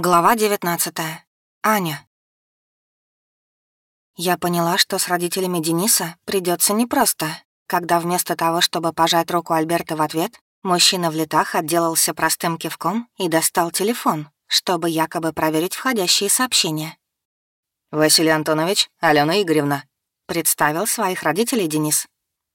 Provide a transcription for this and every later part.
Глава 19. Аня. Я поняла, что с родителями Дениса придется непросто, когда вместо того, чтобы пожать руку Альберта в ответ, мужчина в летах отделался простым кивком и достал телефон, чтобы якобы проверить входящие сообщения. «Василий Антонович, Алена Игоревна», — представил своих родителей Денис.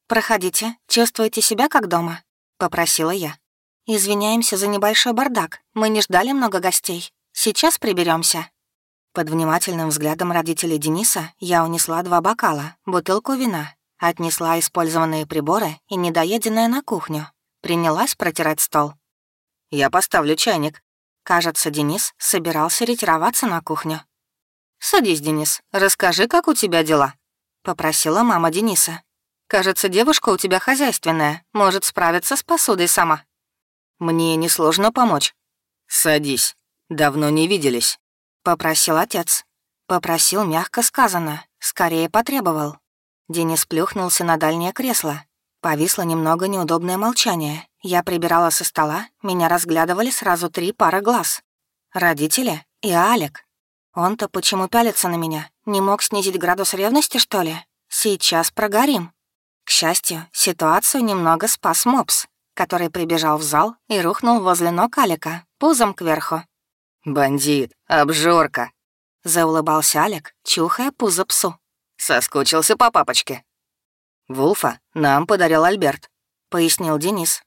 «Проходите, чувствуете себя как дома?» — попросила я. «Извиняемся за небольшой бардак, мы не ждали много гостей, Сейчас приберемся. Под внимательным взглядом родителей Дениса я унесла два бокала, бутылку вина, отнесла использованные приборы и недоеденное на кухню. Принялась протирать стол. «Я поставлю чайник». Кажется, Денис собирался ретироваться на кухню. «Садись, Денис, расскажи, как у тебя дела», — попросила мама Дениса. «Кажется, девушка у тебя хозяйственная, может справиться с посудой сама». «Мне несложно помочь». «Садись». Давно не виделись», — попросил отец. Попросил мягко сказано, скорее потребовал. Денис плюхнулся на дальнее кресло. Повисло немного неудобное молчание. Я прибирала со стола, меня разглядывали сразу три пары глаз. Родители и Алек. Он-то почему пялится на меня? Не мог снизить градус ревности, что ли? Сейчас прогорим. К счастью, ситуацию немного спас Мопс, который прибежал в зал и рухнул возле ног Алика, пузом кверху. «Бандит, обжорка, заулыбался Алек, чухая пузо псу. «Соскучился по папочке». «Вулфа нам подарил Альберт», — пояснил Денис.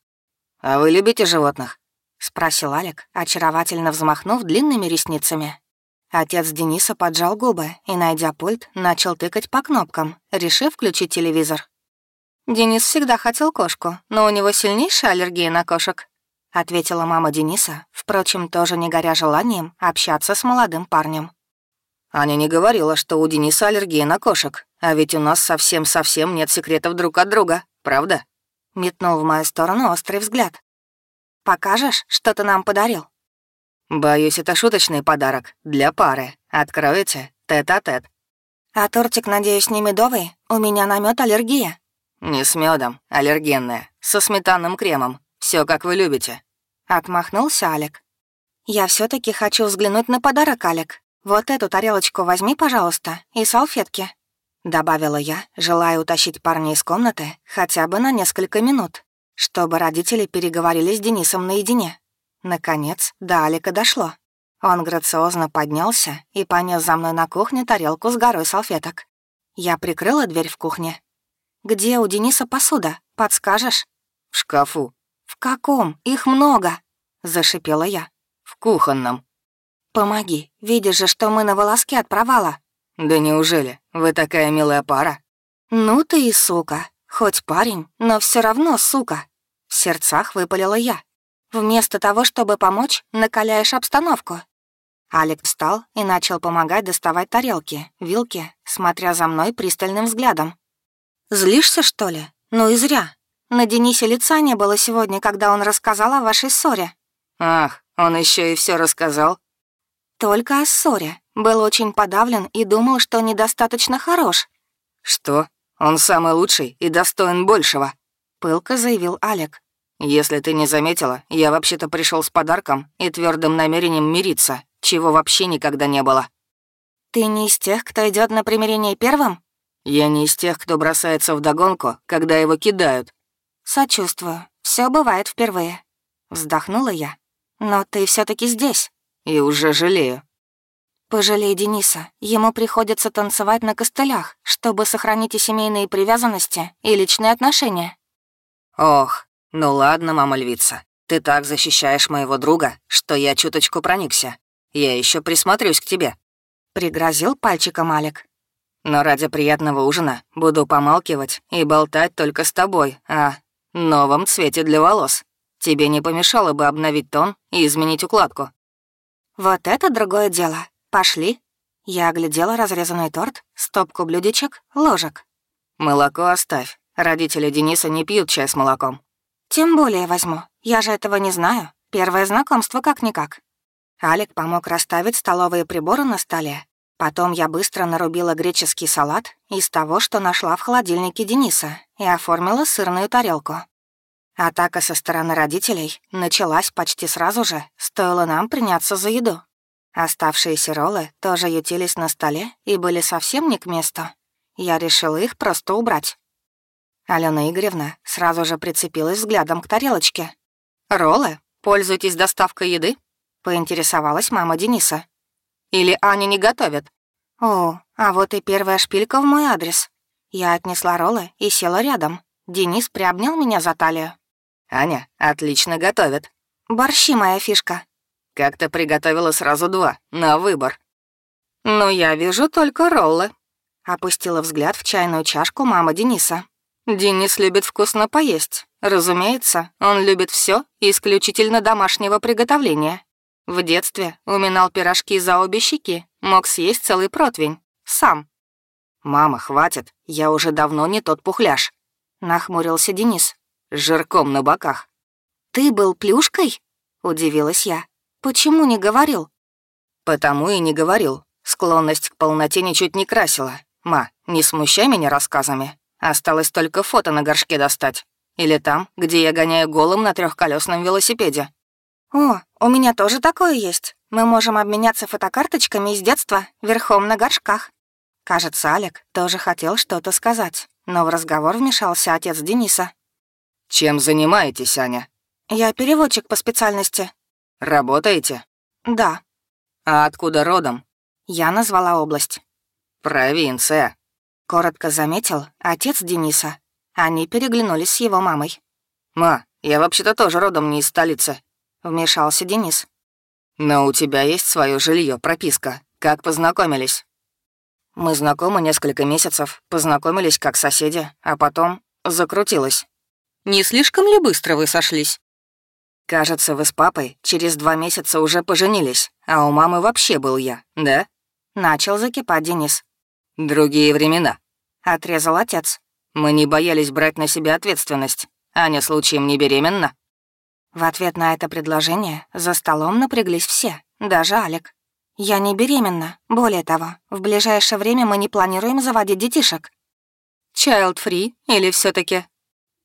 «А вы любите животных?» — спросил Алек, очаровательно взмахнув длинными ресницами. Отец Дениса поджал губы и, найдя пульт, начал тыкать по кнопкам, решив включить телевизор. Денис всегда хотел кошку, но у него сильнейшая аллергия на кошек. — ответила мама Дениса, впрочем, тоже не горя желанием общаться с молодым парнем. «Аня не говорила, что у Дениса аллергия на кошек, а ведь у нас совсем-совсем нет секретов друг от друга, правда?» Метнул в мою сторону острый взгляд. «Покажешь, что ты нам подарил?» «Боюсь, это шуточный подарок для пары. Откроете тет-а-тет». -тет. «А тортик, надеюсь, не медовый? У меня на мед аллергия». «Не с медом, аллергенная, со сметанным кремом. Все как вы любите». Отмахнулся Алек. «Я все таки хочу взглянуть на подарок, Алек. Вот эту тарелочку возьми, пожалуйста, и салфетки». Добавила я, желая утащить парня из комнаты хотя бы на несколько минут, чтобы родители переговорили с Денисом наедине. Наконец, до Алика дошло. Он грациозно поднялся и понес за мной на кухню тарелку с горой салфеток. Я прикрыла дверь в кухне. «Где у Дениса посуда? Подскажешь?» «В шкафу», «В каком? Их много!» — зашипела я. «В кухонном». «Помоги, видишь же, что мы на волоске от провала». «Да неужели? Вы такая милая пара?» «Ну ты и сука. Хоть парень, но все равно сука». В сердцах выпалила я. «Вместо того, чтобы помочь, накаляешь обстановку». Алик встал и начал помогать доставать тарелки, вилки, смотря за мной пристальным взглядом. «Злишься, что ли? Ну и зря. На Денисе лица не было сегодня, когда он рассказал о вашей ссоре». «Ах, он еще и все рассказал?» «Только о ссоре. Был очень подавлен и думал, что недостаточно хорош». «Что? Он самый лучший и достоин большего», — пылко заявил Алек. «Если ты не заметила, я вообще-то пришел с подарком и твердым намерением мириться, чего вообще никогда не было». «Ты не из тех, кто идет на примирение первым?» «Я не из тех, кто бросается в догонку, когда его кидают. «Сочувствую. Все бывает впервые». Вздохнула я. «Но ты все таки здесь». «И уже жалею». «Пожалей Дениса. Ему приходится танцевать на костылях, чтобы сохранить и семейные привязанности, и личные отношения». «Ох, ну ладно, мама львица. Ты так защищаешь моего друга, что я чуточку проникся. Я еще присмотрюсь к тебе». Пригрозил пальчиком Алик. «Но ради приятного ужина буду помалкивать и болтать только с тобой, а новом цвете для волос. Тебе не помешало бы обновить тон и изменить укладку». «Вот это другое дело. Пошли». Я оглядела разрезанный торт, стопку блюдечек, ложек. «Молоко оставь. Родители Дениса не пьют чай с молоком». «Тем более возьму. Я же этого не знаю. Первое знакомство как-никак». Алик помог расставить столовые приборы на столе. Потом я быстро нарубила греческий салат из того, что нашла в холодильнике Дениса, и оформила сырную тарелку. Атака со стороны родителей началась почти сразу же, стоило нам приняться за еду. Оставшиеся роллы тоже ютились на столе и были совсем не к месту. Я решила их просто убрать. Алена Игоревна сразу же прицепилась взглядом к тарелочке. «Роллы? Пользуетесь доставкой еды?» — поинтересовалась мама Дениса. «Или Аня не готовит?» «О, а вот и первая шпилька в мой адрес. Я отнесла роллы и села рядом. Денис приобнял меня за талию. «Аня отлично готовит». «Борщи моя фишка». «Как-то приготовила сразу два, на выбор». «Но я вижу только роллы», — опустила взгляд в чайную чашку мама Дениса. «Денис любит вкусно поесть. Разумеется, он любит все исключительно домашнего приготовления. В детстве уминал пирожки за обе щеки, мог съесть целый противень. Сам. «Мама, хватит, я уже давно не тот пухляш», — нахмурился Денис. «С жирком на боках». «Ты был плюшкой?» — удивилась я. «Почему не говорил?» «Потому и не говорил. Склонность к полноте ничуть не красила. Ма, не смущай меня рассказами. Осталось только фото на горшке достать. Или там, где я гоняю голым на трехколесном велосипеде. «О, у меня тоже такое есть. Мы можем обменяться фотокарточками из детства верхом на горшках». Кажется, Алек тоже хотел что-то сказать, но в разговор вмешался отец Дениса. «Чем занимаетесь, Аня?» «Я переводчик по специальности». «Работаете?» «Да». «А откуда родом?» Я назвала область. «Провинция», — коротко заметил отец Дениса. Они переглянулись с его мамой. «Ма, я вообще-то тоже родом не из столицы вмешался Денис. «Но у тебя есть свое жилье, прописка. Как познакомились?» «Мы знакомы несколько месяцев, познакомились как соседи, а потом закрутилось». «Не слишком ли быстро вы сошлись?» «Кажется, вы с папой через два месяца уже поженились, а у мамы вообще был я, да?» Начал закипать Денис. «Другие времена», — отрезал отец. «Мы не боялись брать на себя ответственность. Аня случаем не беременна?» В ответ на это предложение за столом напряглись все, даже Алик. «Я не беременна. Более того, в ближайшее время мы не планируем заводить детишек». «Child-free или все таки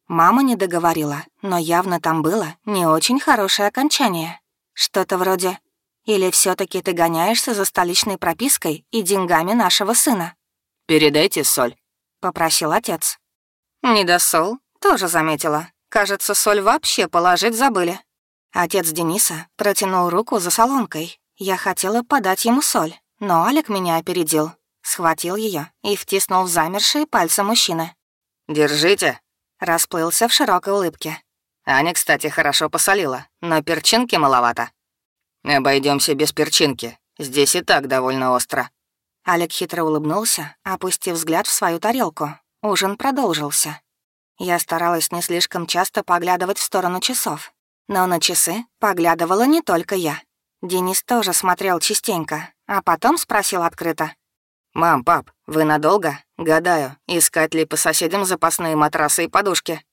Мама не договорила, но явно там было не очень хорошее окончание. Что-то вроде «Или все таки ты гоняешься за столичной пропиской и деньгами нашего сына?» «Передайте соль», — попросил отец. «Недосол, тоже заметила. Кажется, соль вообще положить забыли. Отец Дениса протянул руку за солонкой. Я хотела подать ему соль, но Алик меня опередил. Схватил ее и втиснул в замершие пальцы мужчины. «Держите», — расплылся в широкой улыбке. «Аня, кстати, хорошо посолила, но перчинки маловато. Обойдемся без перчинки, здесь и так довольно остро». Алик хитро улыбнулся, опустив взгляд в свою тарелку. Ужин продолжился. Я старалась не слишком часто поглядывать в сторону часов. Но на часы поглядывала не только я. Денис тоже смотрел частенько, а потом спросил открыто. «Мам, пап, вы надолго? Гадаю, искать ли по соседям запасные матрасы и подушки?»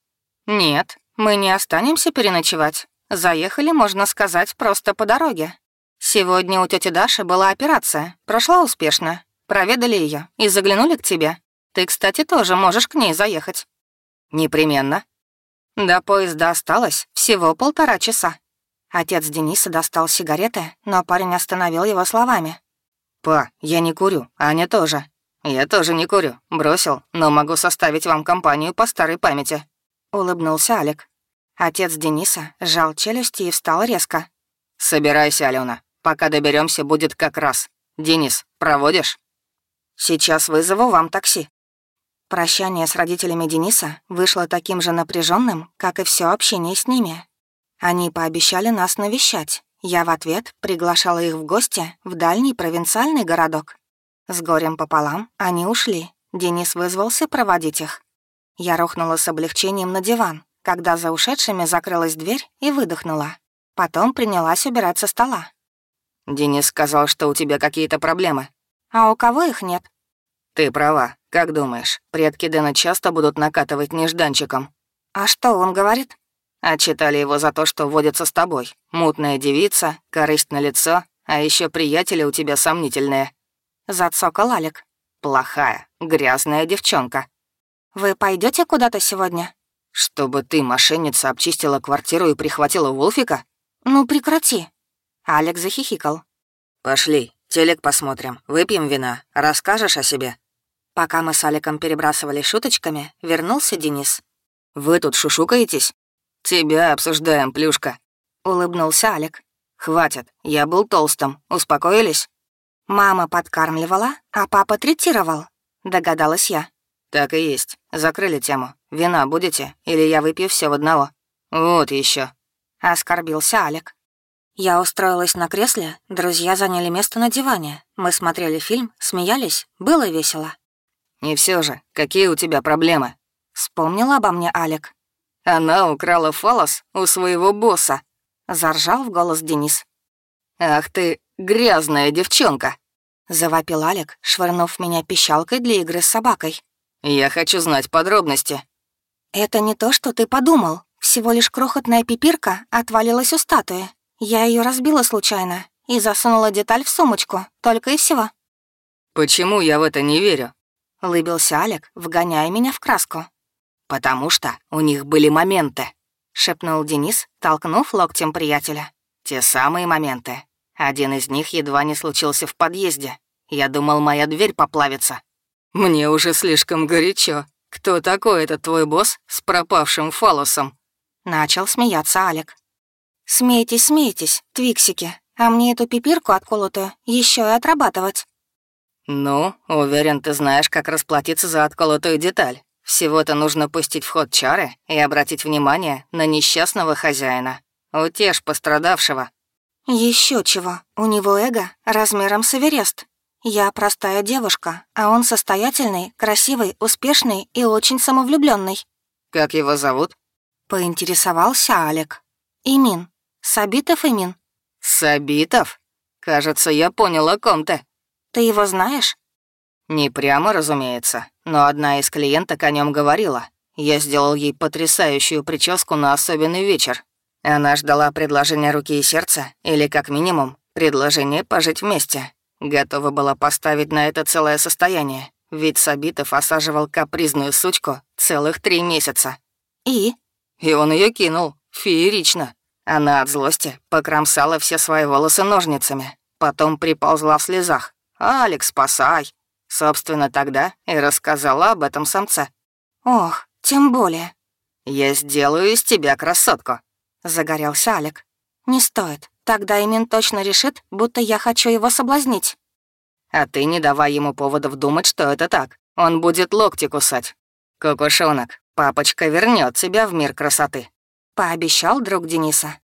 «Нет, мы не останемся переночевать. Заехали, можно сказать, просто по дороге. Сегодня у тети Даши была операция, прошла успешно. Проведали ее и заглянули к тебе. Ты, кстати, тоже можешь к ней заехать». «Непременно». До поезда осталось всего полтора часа. Отец Дениса достал сигареты, но парень остановил его словами. «Па, я не курю, Аня тоже. Я тоже не курю, бросил, но могу составить вам компанию по старой памяти», — улыбнулся Алик. Отец Дениса сжал челюсти и встал резко. «Собирайся, Алена. Пока доберемся, будет как раз. Денис, проводишь?» «Сейчас вызову вам такси», Прощание с родителями Дениса вышло таким же напряженным, как и все общение с ними. Они пообещали нас навещать. Я в ответ приглашала их в гости в дальний провинциальный городок. С горем пополам они ушли. Денис вызвался проводить их. Я рухнула с облегчением на диван, когда за ушедшими закрылась дверь и выдохнула. Потом принялась убирать со стола. «Денис сказал, что у тебя какие-то проблемы». «А у кого их нет?» «Ты права. Как думаешь, предки Дэна часто будут накатывать нежданчиком?» «А что он говорит?» «Отчитали его за то, что водится с тобой. Мутная девица, корысть на лицо, а еще приятели у тебя сомнительные». Зацокал Алик. «Плохая, грязная девчонка». «Вы пойдете куда-то сегодня?» «Чтобы ты, мошенница, обчистила квартиру и прихватила Волфика?» «Ну, прекрати». Алик захихикал. «Пошли, телек посмотрим, выпьем вина. Расскажешь о себе?» Пока мы с Аликом перебрасывали шуточками, вернулся Денис. «Вы тут шушукаетесь?» «Тебя обсуждаем, плюшка», — улыбнулся Алик. «Хватит, я был толстым. Успокоились?» «Мама подкармливала, а папа третировал», — догадалась я. «Так и есть. Закрыли тему. Вина будете? Или я выпью все в одного?» «Вот еще. оскорбился Алик. Я устроилась на кресле, друзья заняли место на диване. Мы смотрели фильм, смеялись, было весело. «И все же, какие у тебя проблемы?» — вспомнил обо мне Алик. «Она украла фалос у своего босса», — заржал в голос Денис. «Ах ты, грязная девчонка!» — завопил Алик, швырнув меня пищалкой для игры с собакой. «Я хочу знать подробности». «Это не то, что ты подумал. Всего лишь крохотная пипирка отвалилась у статуи. Я ее разбила случайно и засунула деталь в сумочку, только и всего». «Почему я в это не верю?» — улыбился Алик, вгоняя меня в краску. «Потому что у них были моменты», — шепнул Денис, толкнув локтем приятеля. «Те самые моменты. Один из них едва не случился в подъезде. Я думал, моя дверь поплавится. Мне уже слишком горячо. Кто такой этот твой босс с пропавшим фалосом?» Начал смеяться Алик. «Смейтесь, смейтесь, твиксики, а мне эту пипирку отколотую еще и отрабатывать». «Ну, уверен, ты знаешь, как расплатиться за отколотую деталь. Всего-то нужно пустить в ход чары и обратить внимание на несчастного хозяина. Утешь пострадавшего». Еще чего, у него эго размером с Эверест. Я простая девушка, а он состоятельный, красивый, успешный и очень самовлюбленный. «Как его зовут?» Поинтересовался Алек. «Имин. Сабитов Имин». «Сабитов? Кажется, я понял, о ком ты». «Ты его знаешь?» «Не прямо, разумеется, но одна из клиенток о нем говорила. Я сделал ей потрясающую прическу на особенный вечер. Она ждала предложения руки и сердца, или, как минимум, предложение пожить вместе. Готова была поставить на это целое состояние, ведь Сабитов осаживал капризную сучку целых три месяца. И? И он ее кинул. Феерично. Она от злости покромсала все свои волосы ножницами. Потом приползла в слезах. «Алекс, спасай!» Собственно, тогда и рассказала об этом самце. «Ох, тем более». «Я сделаю из тебя красотку», — загорелся Алек. «Не стоит. Тогда Имин точно решит, будто я хочу его соблазнить». «А ты не давай ему поводов думать, что это так. Он будет локти кусать. Кукушонок, папочка вернет тебя в мир красоты», — пообещал друг Дениса.